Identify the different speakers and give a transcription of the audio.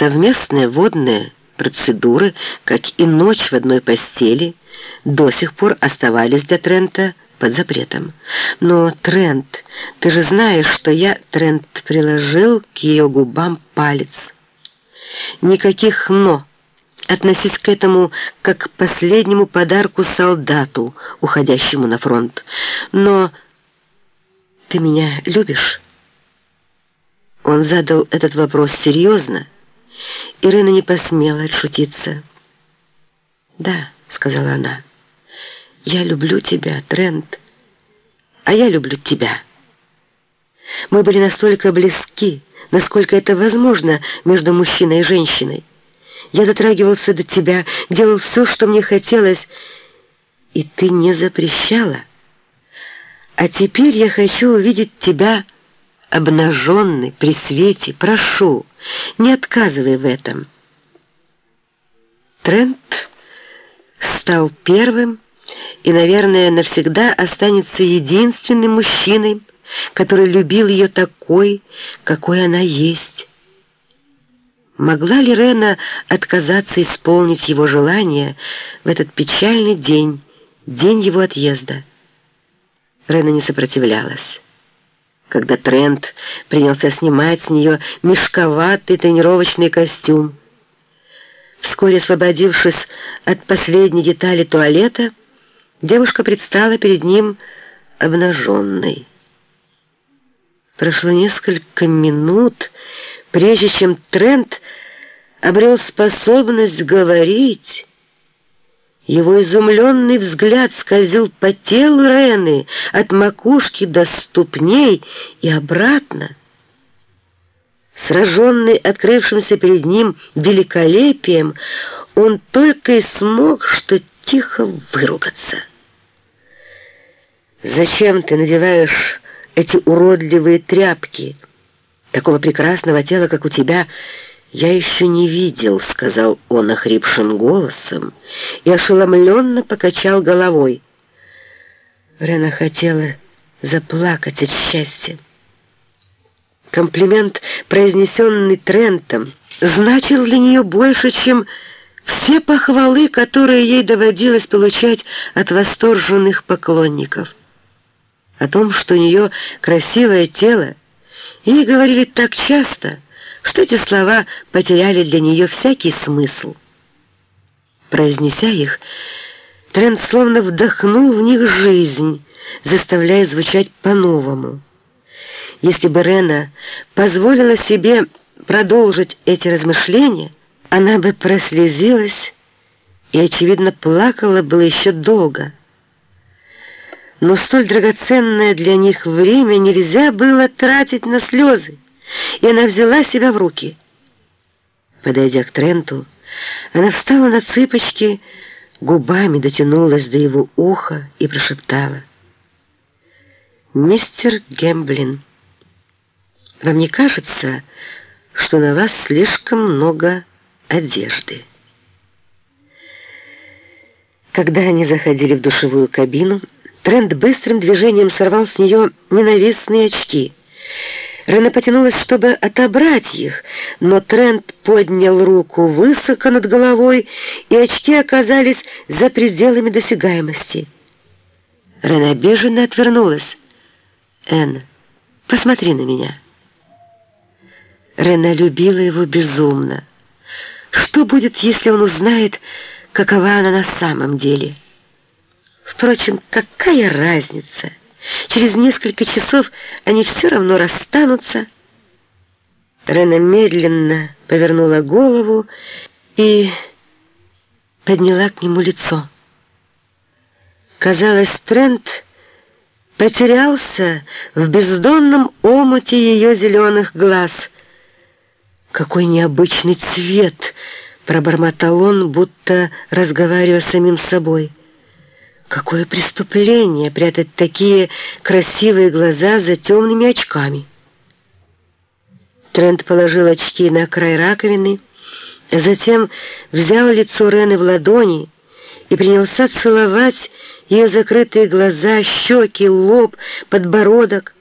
Speaker 1: совместные водные процедуры, как и ночь в одной постели, до сих пор оставались для Трента под запретом. Но, Трент, ты же знаешь, что я, Трент, приложил к ее губам палец. Никаких «но». Относись к этому как к последнему подарку солдату, уходящему на фронт. Но ты меня любишь? Он задал этот вопрос серьезно. Ирина не посмела отшутиться. «Да», — сказала она, — «я люблю тебя, Трент, а я люблю тебя». Мы были настолько близки, насколько это возможно между мужчиной и женщиной. Я дотрагивался до тебя, делал все, что мне хотелось, и ты не запрещала. А теперь я хочу увидеть тебя обнаженный при свете. Прошу, не отказывай в этом. Трент стал первым и, наверное, навсегда останется единственным мужчиной, который любил ее такой, какой она есть. Могла ли Рена отказаться исполнить его желание в этот печальный день, день его отъезда? Рена не сопротивлялась. Когда Трент принялся снимать с нее мешковатый тренировочный костюм, вскоре освободившись от последней детали туалета, девушка предстала перед ним обнаженной. Прошло несколько минут, прежде чем Трент обрел способность говорить. Его изумленный взгляд скользил по телу Рены от макушки до ступней и обратно. Сраженный открывшимся перед ним великолепием, он только и смог что тихо выругаться. «Зачем ты надеваешь эти уродливые тряпки? Такого прекрасного тела, как у тебя, я еще не видел», — сказал он охрипшим голосом и ошеломленно покачал головой. Рена хотела заплакать от счастья. Комплимент, произнесенный Трентом, значил для нее больше, чем все похвалы, которые ей доводилось получать от восторженных поклонников. О том, что у нее красивое тело, ей говорили так часто, что эти слова потеряли для нее всякий смысл. Произнеся их, Трент словно вдохнул в них жизнь, заставляя звучать по-новому. Если бы Рена позволила себе продолжить эти размышления, она бы прослезилась и, очевидно, плакала было еще долго но столь драгоценное для них время нельзя было тратить на слезы, и она взяла себя в руки. Подойдя к Тренту, она встала на цыпочки, губами дотянулась до его уха и прошептала. «Мистер Гемблин, вам не кажется, что на вас слишком много одежды?» Когда они заходили в душевую кабину, Трент быстрым движением сорвал с нее ненавистные очки. Рена потянулась, чтобы отобрать их, но Трент поднял руку высоко над головой, и очки оказались за пределами досягаемости. Рена обиженно отвернулась. «Энн, посмотри на меня». Рена любила его безумно. Что будет, если он узнает, какова она на самом деле?» Впрочем, какая разница? Через несколько часов они все равно расстанутся. Рена медленно повернула голову и подняла к нему лицо. Казалось, Трент потерялся в бездонном омуте ее зеленых глаз. «Какой необычный цвет!» — пробормотал он, будто разговаривая с самим собой. Какое преступление прятать такие красивые глаза за темными очками. Трент положил очки на край раковины, а затем взял лицо Рены в ладони и принялся целовать ее закрытые глаза, щеки, лоб, подбородок.